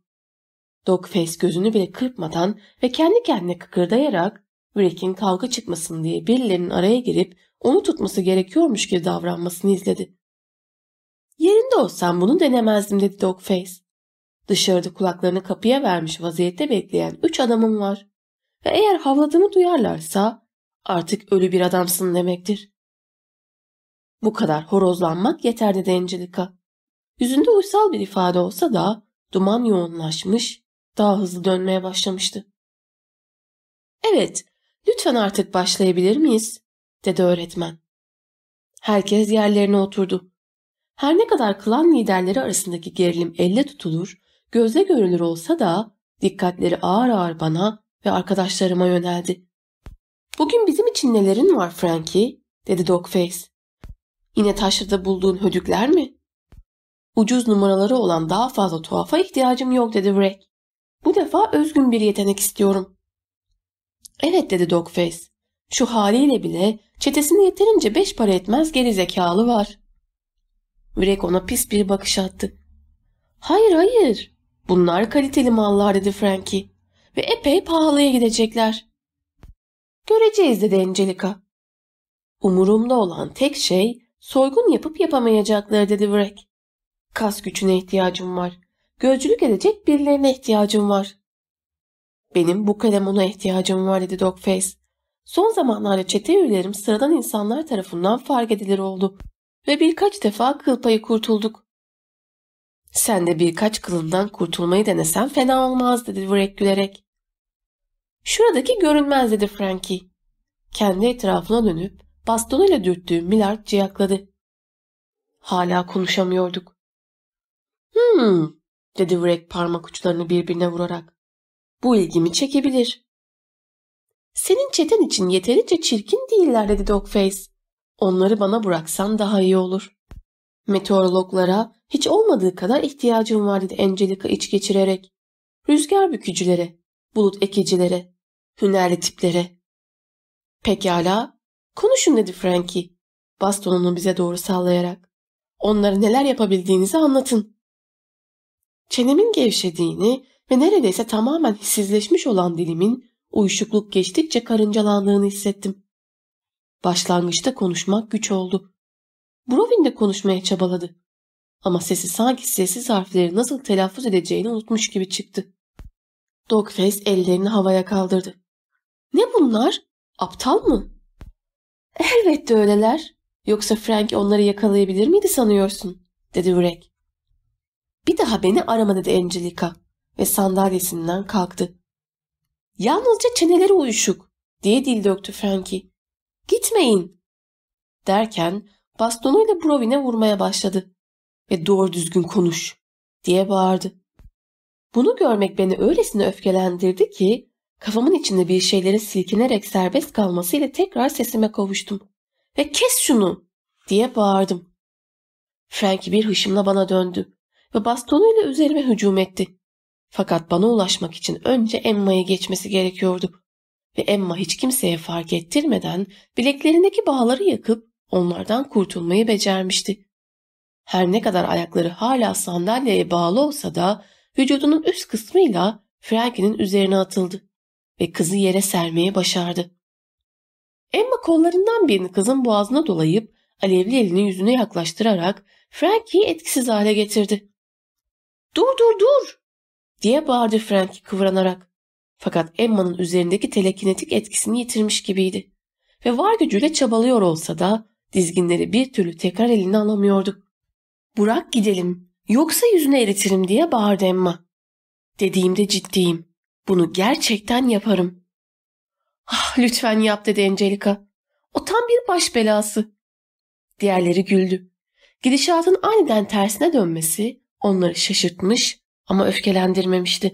[SPEAKER 1] Dogface gözünü bile kırpmadan ve kendi kendine kıkırdayarak Rick'in kavga çıkmasın diye birilerinin araya girip onu tutması gerekiyormuş gibi davranmasını izledi. Yerinde olsam bunu denemezdim dedi Dogface. Dışarıda kulaklarını kapıya vermiş vaziyette bekleyen üç adamım var. Ve eğer havladığımı duyarlarsa artık ölü bir adamsın demektir. Bu kadar horozlanmak yeter dedi. Yüzünde uysal bir ifade olsa da duman yoğunlaşmış, daha hızlı dönmeye başlamıştı. Evet, lütfen artık başlayabilir miyiz? dedi öğretmen. Herkes yerlerine oturdu. Her ne kadar klan liderleri arasındaki gerilim elle tutulur, gözle görülür olsa da dikkatleri ağır ağır bana ve arkadaşlarıma yöneldi. Bugün bizim için nelerin var Frankie? dedi Dogface. Yine taşrada bulduğun hödükler mi? Ucuz numaraları olan daha fazla tuhafa ihtiyacım yok dedi Wreck. Bu defa özgün bir yetenek istiyorum. Evet dedi Dogface. Şu haliyle bile çetesinde yeterince beş para etmez geri zekalı var. Wreck ona pis bir bakış attı. Hayır hayır. Bunlar kaliteli mallar dedi Frankie. Ve epey pahalıya gidecekler. Göreceğiz dedi Angelica. Umurumda olan tek şey soygun yapıp yapamayacakları dedi Wreck. Kas gücüne ihtiyacım var. Gözcülük edecek birilerine ihtiyacım var. Benim bu kalemona ihtiyacım var dedi Dogface. Son zamanlarda çete üyelerim sıradan insanlar tarafından fark edilir oldu ve birkaç defa kıl payı kurtulduk. Sen de birkaç kılından kurtulmayı denesen fena olmaz dedi Wreck gülerek. Şuradaki görünmez dedi Frankie. Kendi etrafına dönüp bastonuyla dürttüğü Millard ciyakladı. Hala konuşamıyorduk. Hmm dedi Wreck parmak uçlarını birbirine vurarak. Bu ilgimi çekebilir. Senin çeten için yeterince çirkin değiller dedi Dogface. Onları bana bıraksan daha iyi olur. Meteorologlara hiç olmadığı kadar ihtiyacım var dedi Angelica iç geçirerek. Rüzgar bükücülere, bulut ekicilere, hünerli tiplere. Pekala, konuşun dedi Frankie, bastonunu bize doğru sallayarak. Onlara neler yapabildiğinizi anlatın. Çenemin gevşediğini ve neredeyse tamamen hissizleşmiş olan dilimin uyuşukluk geçtikçe karıncalandığını hissettim. Başlangıçta konuşmak güç oldu. Brovin de konuşmaya çabaladı. Ama sesi sanki sessiz harfleri nasıl telaffuz edeceğini unutmuş gibi çıktı. Dogface ellerini havaya kaldırdı. Ne bunlar? Aptal mı? Elbette öyleler. Yoksa Frank onları yakalayabilir miydi sanıyorsun? dedi Wreck. Bir daha beni arama dedi Angelica ve sandalyesinden kalktı. Yalnızca çeneleri uyuşuk diye dil döktü Frankie. Gitmeyin derken bastonuyla Brovin'e vurmaya başladı ve doğru düzgün konuş diye bağırdı. Bunu görmek beni öylesine öfkelendirdi ki kafamın içinde bir şeylerin silkinerek serbest kalmasıyla tekrar sesime kavuştum. Ve kes şunu diye bağırdım. Frankie bir hışımla bana döndü ve bastonuyla üzerime hücum etti. Fakat bana ulaşmak için önce Emma'yı geçmesi gerekiyordu. Ve Emma hiç kimseye fark ettirmeden bileklerindeki bağları yakıp onlardan kurtulmayı becermişti. Her ne kadar ayakları hala sandalyeye bağlı olsa da vücudunun üst kısmıyla Frankie'nin üzerine atıldı ve kızı yere sermeye başardı. Emma kollarından birini kızın boğazına dolayıp alevli elini yüzüne yaklaştırarak Frankie'yi etkisiz hale getirdi. ''Dur dur dur!'' Diye bağırdı Frankie kıvranarak. Fakat Emma'nın üzerindeki telekinetik etkisini yitirmiş gibiydi. Ve var gücüyle çabalıyor olsa da dizginleri bir türlü tekrar eline alamıyordu. ''Bırak gidelim, yoksa yüzünü eritirim.'' diye bağırdı Emma. Dediğimde ciddiyim. Bunu gerçekten yaparım. Ah lütfen yap dedi Angelica. O tam bir baş belası. Diğerleri güldü. Gidişatın aniden tersine dönmesi onları şaşırtmış ama öfkelendirmemişti.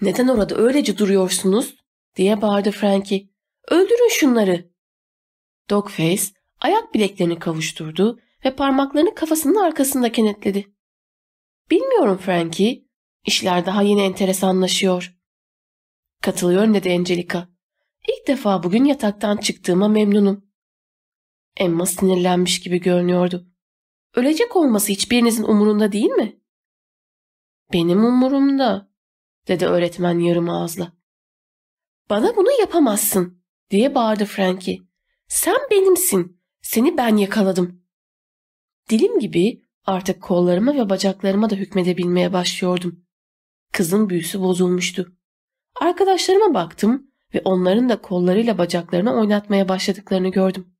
[SPEAKER 1] Neden orada öylece duruyorsunuz? diye bağırdı Frankie. Öldürün şunları. Dogface ayak bileklerini kavuşturdu ve parmaklarını kafasının arkasında kenetledi. Bilmiyorum Frankie. İşler daha yeni enteresanlaşıyor. Katılıyorum dedi Angelica. İlk defa bugün yataktan çıktığıma memnunum. Emma sinirlenmiş gibi görünüyordu. Ölecek olması hiçbirinizin umurunda değil mi? Benim umurumda, dedi öğretmen yarım ağızla. Bana bunu yapamazsın, diye bağırdı Frankie. Sen benimsin, seni ben yakaladım. Dilim gibi artık kollarıma ve bacaklarıma da hükmedebilmeye başlıyordum. Kızın büyüsü bozulmuştu. Arkadaşlarıma baktım ve onların da kollarıyla bacaklarını oynatmaya başladıklarını gördüm.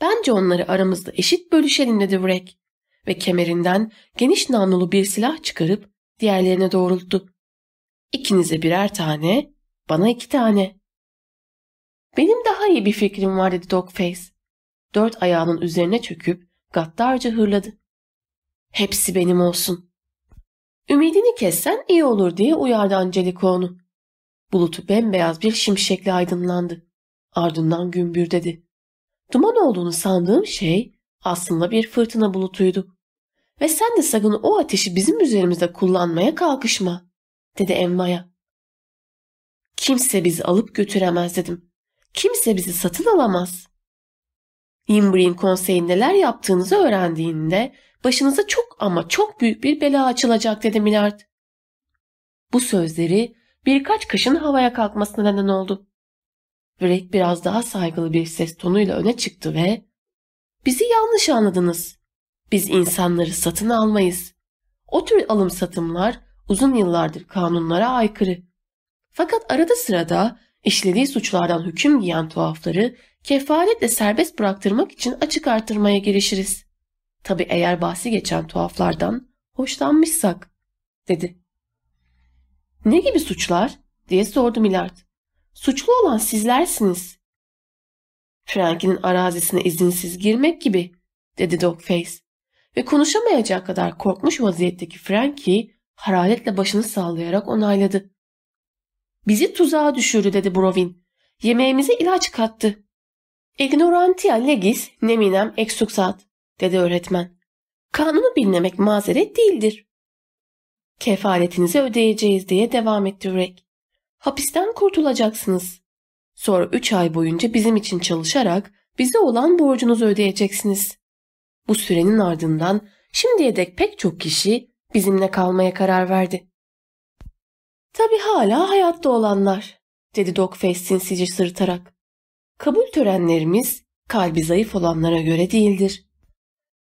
[SPEAKER 1] Bence onları aramızda eşit bölüşelim dedi Wreck. Ve kemerinden geniş namlulu bir silah çıkarıp diğerlerine doğrulttu. İkinize birer tane, bana iki tane. Benim daha iyi bir fikrim var dedi Dogface. Dört ayağının üzerine çöküp gaddarca hırladı. Hepsi benim olsun. Ümidini kessen iyi olur diye uyardı Angelico onu. Bulutu bembeyaz bir şimşekle aydınlandı. Ardından gümbür dedi. Duman olduğunu sandığım şey aslında bir fırtına bulutuydu. Ve sen de sakın o ateşi bizim üzerimizde kullanmaya kalkışma, dedi Emma'ya. Kimse bizi alıp götüremez dedim. Kimse bizi satın alamaz. Yimbrin konseyin neler yaptığınızı öğrendiğinde başınıza çok ama çok büyük bir bela açılacak dedi Millard. Bu sözleri birkaç kaşın havaya kalkmasına neden oldu. Vrek biraz daha saygılı bir ses tonuyla öne çıktı ve ''Bizi yanlış anladınız. Biz insanları satın almayız. O tür alım satımlar uzun yıllardır kanunlara aykırı. Fakat arada sırada işlediği suçlardan hüküm giyen tuhafları kefaletle serbest bıraktırmak için açık artırmaya girişiriz. Tabi eğer bahsi geçen tuhaflardan hoşlanmışsak, dedi. Ne gibi suçlar? diye sordu Millard. Suçlu olan sizlersiniz. Frankie'nin arazisine izinsiz girmek gibi, dedi Dogface. Ve konuşamayacak kadar korkmuş vaziyetteki Frankie hararetle başını sallayarak onayladı. Bizi tuzağa düşürdü dedi Brovin. Yemeğimize ilaç kattı. Ignorantia legis neminem exuxat dedi öğretmen. Kanunu bilmemek mazeret değildir. Kefaretinizi ödeyeceğiz diye devam etti Rek. Hapisten kurtulacaksınız. Sonra üç ay boyunca bizim için çalışarak bize olan borcunuzu ödeyeceksiniz. Bu sürenin ardından şimdiye dek pek çok kişi bizimle kalmaya karar verdi. Tabi hala hayatta olanlar, dedi Dogface sinsice sırıtarak. Kabul törenlerimiz kalbi zayıf olanlara göre değildir.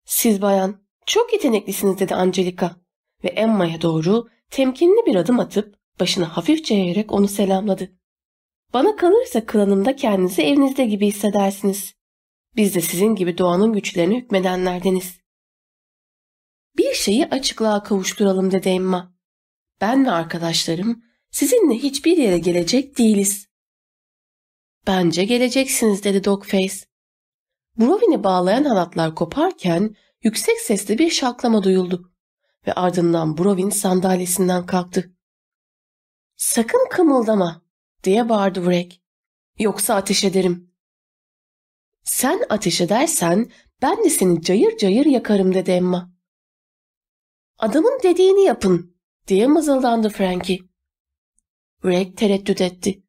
[SPEAKER 1] Siz bayan çok yeteneklisiniz dedi Angelica ve Emma'ya doğru temkinli bir adım atıp başını hafifçe eğerek onu selamladı. Bana kalırsa klanımda kendinizi evinizde gibi hissedersiniz. Biz de sizin gibi doğanın güçlerine hükmedenlerdeniz. Bir şeyi açıklığa kavuşturalım dedi Emma. Ben ve arkadaşlarım sizinle hiçbir yere gelecek değiliz. Bence geleceksiniz dedi Dogface. Brovin'i bağlayan halatlar koparken yüksek sesli bir şaklama duyuldu ve ardından Brovin sandalyesinden kalktı. Sakın kımıldama diye bağırdı Vrek. Yoksa ateş ederim. Sen ateş edersen ben de seni cayır cayır yakarım dedi Emma. Adamın dediğini yapın diye mızıldandı Frankie. Vrek tereddüt etti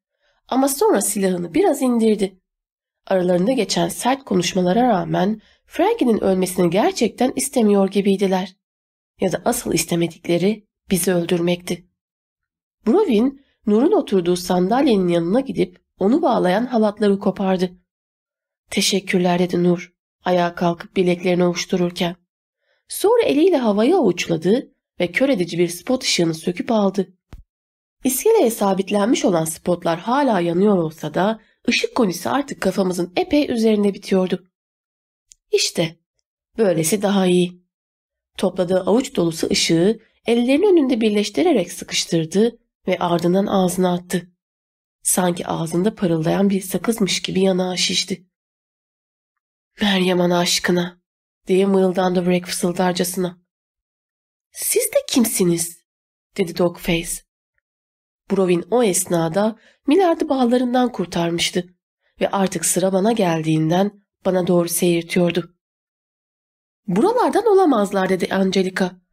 [SPEAKER 1] ama sonra silahını biraz indirdi. Aralarında geçen sert konuşmalara rağmen Frankie'nin ölmesini gerçekten istemiyor gibiydiler. Ya da asıl istemedikleri bizi öldürmekti. Brovin, Nur'un oturduğu sandalyenin yanına gidip onu bağlayan halatları kopardı. Teşekkürler dedi Nur, ayağa kalkıp bileklerini ovuştururken. Sonra eliyle havayı avuçladı ve kör edici bir spot ışığını söküp aldı. İskeleye sabitlenmiş olan spotlar hala yanıyor olsa da ışık konisi artık kafamızın epey üzerinde bitiyordu. İşte böylesi daha iyi. Topladığı avuç dolusu ışığı ellerinin önünde birleştirerek sıkıştırdı ve ardından ağzına attı. Sanki ağzında parıldayan bir sakızmış gibi yanağı şişti. Meryem ana aşkına diye mırıldandı Wreck fısıldarcasına. Siz de kimsiniz? dedi Dogface. Brovin o esnada Millard'ı bağlarından kurtarmıştı ve artık sıra bana geldiğinden bana doğru seyirtiyordu. Buralardan olamazlar dedi Angelica.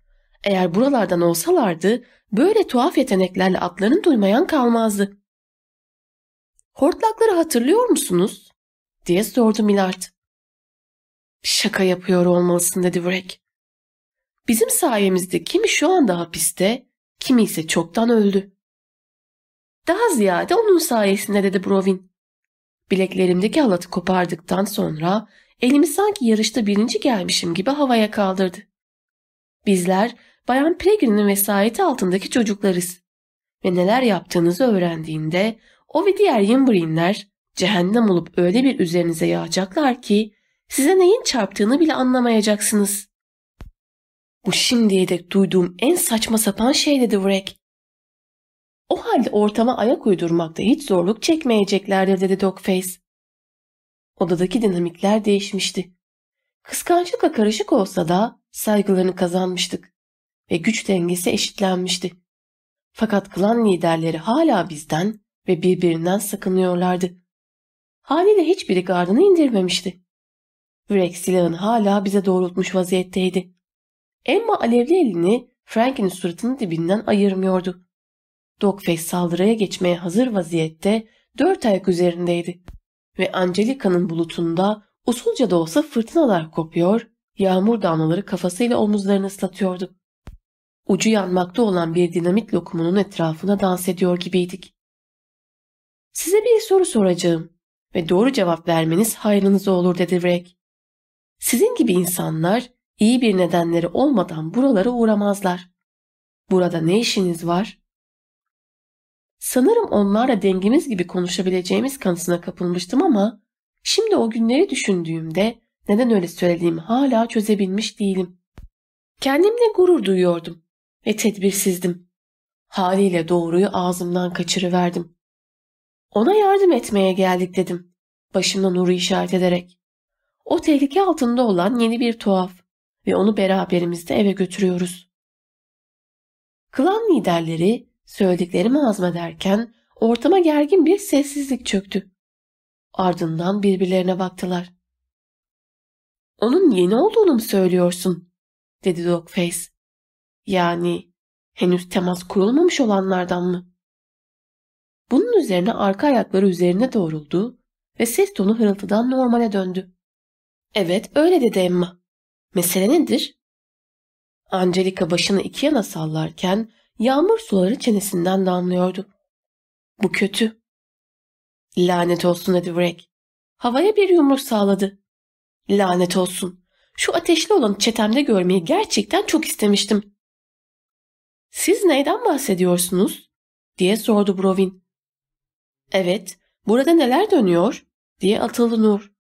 [SPEAKER 1] Eğer buralardan olsalardı böyle tuhaf yeteneklerle atların duymayan kalmazdı. Hortlakları hatırlıyor musunuz? diye sordu Millard. Şaka yapıyor olmalısın dedi Wreck. Bizim sayemizde kimi şu anda hapiste, kimi ise çoktan öldü. Daha ziyade onun sayesinde dedi Brovin. Bileklerimdeki halatı kopardıktan sonra elimi sanki yarışta birinci gelmişim gibi havaya kaldırdı. Bizler Bayan Pregrin'in vesayeti altındaki çocuklarız. Ve neler yaptığınızı öğrendiğinde o ve diğer Yimbrinler cehennem olup öyle bir üzerinize yağacaklar ki size neyin çarptığını bile anlamayacaksınız. Bu şimdiye dek duyduğum en saçma sapan şey dedi Wreck. O halde ortama ayak uydurmakta hiç zorluk çekmeyeceklerdir dedi Dogface. Odadaki dinamikler değişmişti. Kıskançlıkla karışık olsa da saygılarını kazanmıştık ve güç dengesi eşitlenmişti. Fakat klan liderleri hala bizden ve birbirinden sakınıyorlardı. Haliyle hiçbiri gardını indirmemişti. Rex silahını hala bize doğrultmuş vaziyetteydi. Emma alevli elini Frank'in suratının dibinden ayırmıyordu. Dogface saldırıya geçmeye hazır vaziyette dört ayak üzerindeydi. Ve Angelica'nın bulutunda usulca da olsa fırtınalar kopuyor, yağmur damlaları kafasıyla omuzlarını ıslatıyordu. Ucu yanmakta olan bir dinamit lokumunun etrafına dans ediyor gibiydik. Size bir soru soracağım ve doğru cevap vermeniz hayrınıza olur dedi Reg. Sizin gibi insanlar iyi bir nedenleri olmadan buralara uğramazlar. Burada ne işiniz var? Sanırım onlarla dengimiz gibi konuşabileceğimiz kanısına kapılmıştım ama şimdi o günleri düşündüğümde neden öyle söylediğimi hala çözebilmiş değilim. Kendimle gurur duyuyordum ve tedbirsizdim. Haliyle doğruyu ağzımdan kaçırıverdim. Ona yardım etmeye geldik dedim. Başımla Nur'u işaret ederek. O tehlike altında olan yeni bir tuhaf ve onu beraberimizde eve götürüyoruz. Klan liderleri söylediklerimi hazmederken ortama gergin bir sessizlik çöktü. Ardından birbirlerine baktılar. Onun yeni olduğunu mu söylüyorsun? dedi Dogface. Yani henüz temas kurulmamış olanlardan mı? Bunun üzerine arka ayakları üzerine doğruldu ve ses tonu hırıltıdan normale döndü. Evet öyle dedi Emma. Mesele nedir? Angelica başını iki yana sallarken yağmur suları çenesinden damlıyordu. Bu kötü. Lanet olsun dedi Greg. Havaya bir yumruk sağladı. Lanet olsun. Şu ateşli olanı çetemde görmeyi gerçekten çok istemiştim. Siz neyden bahsediyorsunuz? diye sordu Brovin. Evet, burada neler dönüyor? diye atıldı Nur.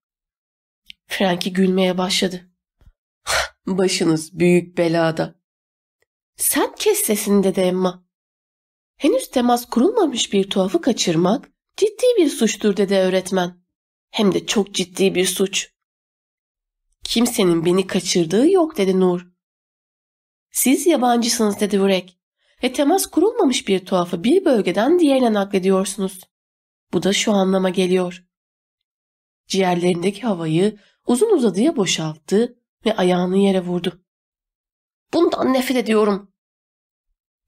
[SPEAKER 1] Frankie gülmeye başladı. [laughs] Başınız büyük belada. Sen kes sesini dedi Emma. Henüz temas kurulmamış bir tuhafı kaçırmak ciddi bir suçtur dedi öğretmen. Hem de çok ciddi bir suç. Kimsenin beni kaçırdığı yok dedi Nur. Siz yabancısınız dedi Vrek ve temas kurulmamış bir tuhafı bir bölgeden diğerine naklediyorsunuz. Bu da şu anlama geliyor. Ciğerlerindeki havayı uzun uzadıya boşalttı ve ayağını yere vurdu. Bundan nefret ediyorum.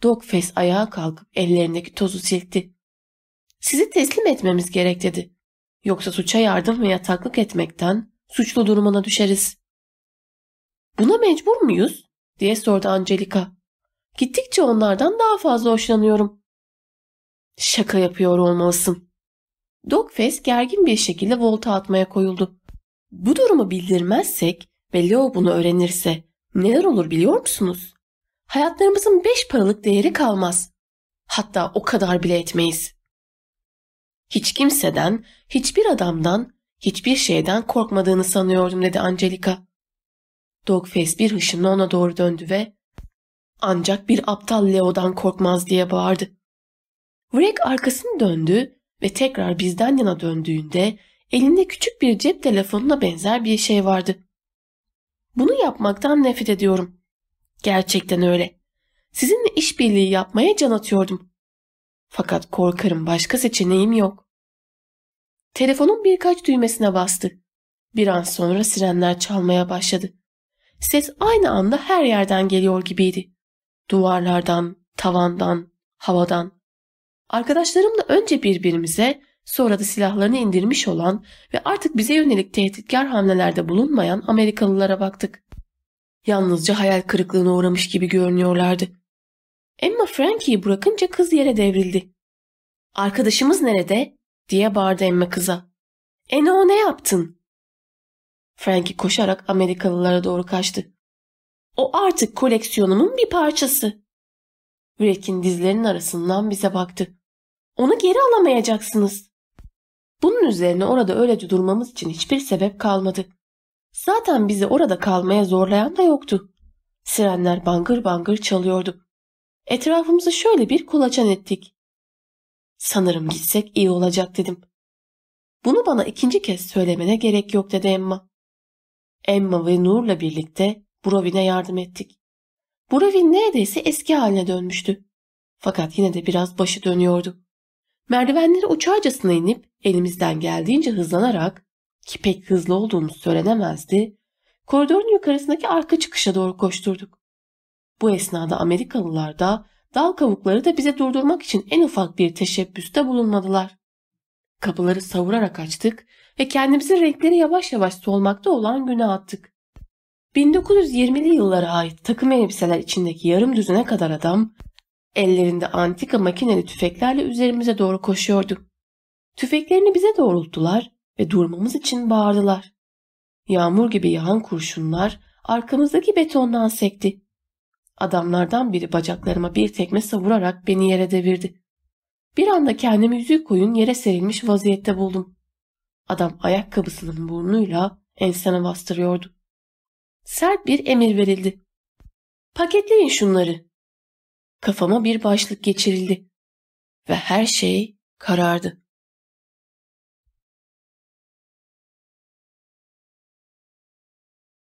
[SPEAKER 1] Dogface ayağa kalkıp ellerindeki tozu silkti. Sizi teslim etmemiz gerek dedi. Yoksa suça yardım ve yataklık etmekten suçlu durumuna düşeriz. Buna mecbur muyuz? diye sordu Angelica. Gittikçe onlardan daha fazla hoşlanıyorum. Şaka yapıyor olmalısın. Dogface gergin bir şekilde volta atmaya koyuldu. Bu durumu bildirmezsek ve Leo bunu öğrenirse neler olur biliyor musunuz? Hayatlarımızın beş paralık değeri kalmaz. Hatta o kadar bile etmeyiz. Hiç kimseden, hiçbir adamdan, hiçbir şeyden korkmadığını sanıyordum dedi Angelica. Dogface bir hışımla ona doğru döndü ve ancak bir aptal Leo'dan korkmaz diye bağırdı. Wreck arkasını döndü ve tekrar bizden yana döndüğünde elinde küçük bir cep telefonuna benzer bir şey vardı. Bunu yapmaktan nefret ediyorum. Gerçekten öyle. Sizinle işbirliği yapmaya can atıyordum. Fakat korkarım başka seçeneğim yok. Telefonun birkaç düğmesine bastı. Bir an sonra sirenler çalmaya başladı. Ses aynı anda her yerden geliyor gibiydi. Duvarlardan, tavandan, havadan. Arkadaşlarımla önce birbirimize sonra da silahlarını indirmiş olan ve artık bize yönelik tehditkar hamlelerde bulunmayan Amerikalılara baktık. Yalnızca hayal kırıklığına uğramış gibi görünüyorlardı. Emma Frankie'yi bırakınca kız yere devrildi. Arkadaşımız nerede? diye bağırdı Emma kıza. E ne o ne yaptın? Frankie koşarak Amerikalılara doğru kaçtı. O artık koleksiyonumun bir parçası. Rick'in dizlerinin arasından bize baktı. Onu geri alamayacaksınız. Bunun üzerine orada öylece durmamız için hiçbir sebep kalmadı. Zaten bizi orada kalmaya zorlayan da yoktu. Sirenler bangır bangır çalıyordu. Etrafımızı şöyle bir kulaçan ettik. Sanırım gitsek iyi olacak dedim. Bunu bana ikinci kez söylemene gerek yok dedi Emma. Emma ve Nur'la birlikte Brovin'e yardım ettik. Brovin neredeyse eski haline dönmüştü. Fakat yine de biraz başı dönüyordu. Merdivenleri uçarcasına inip elimizden geldiğince hızlanarak ki pek hızlı olduğumuz söylenemezdi, koridorun yukarısındaki arka çıkışa doğru koşturduk. Bu esnada Amerikalılar da dal kavukları da bize durdurmak için en ufak bir teşebbüste bulunmadılar. Kapıları savurarak açtık ve kendimizi renkleri yavaş yavaş solmakta olan güne attık. 1920'li yıllara ait takım elbiseler içindeki yarım düzene kadar adam ellerinde antika makineli tüfeklerle üzerimize doğru koşuyordu. Tüfeklerini bize doğrulttular ve durmamız için bağırdılar. Yağmur gibi yağan kurşunlar arkamızdaki betondan sekti. Adamlardan biri bacaklarıma bir tekme savurarak beni yere devirdi. Bir anda kendimi yüzü koyun yere serilmiş vaziyette buldum. Adam ayakkabısının burnuyla enseme bastırıyordu. Sert bir emir verildi. Paketleyin şunları. Kafama bir başlık geçirildi. Ve her şey karardı.